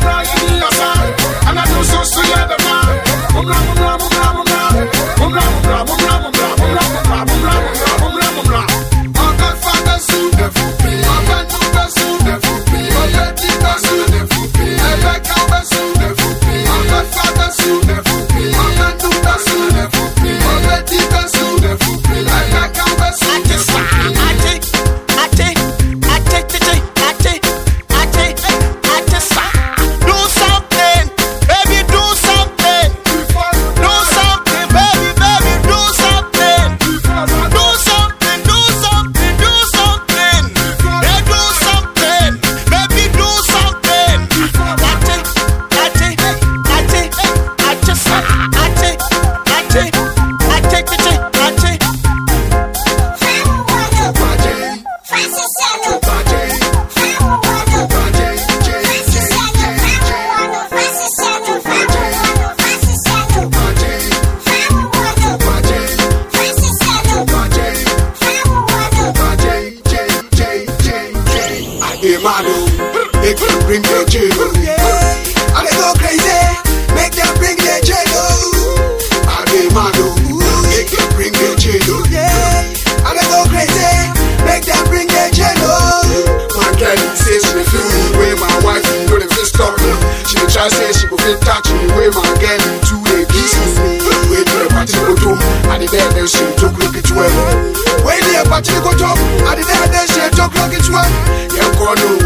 Brian bring the jail. Yeah. I they go crazy, make them bring the jail. I be mad, oh, make them bring the jail. Yeah. I they go crazy, make them bring the jail. My girl says she feel the way my wife you know they feel stop me. She dey try say she go fit touch me way my girl do they kiss me. Wait till the party go to, I dey there then she talk look it well. Wait till the party go to, I dey there then she talk look it well. Yeah, oh. God no.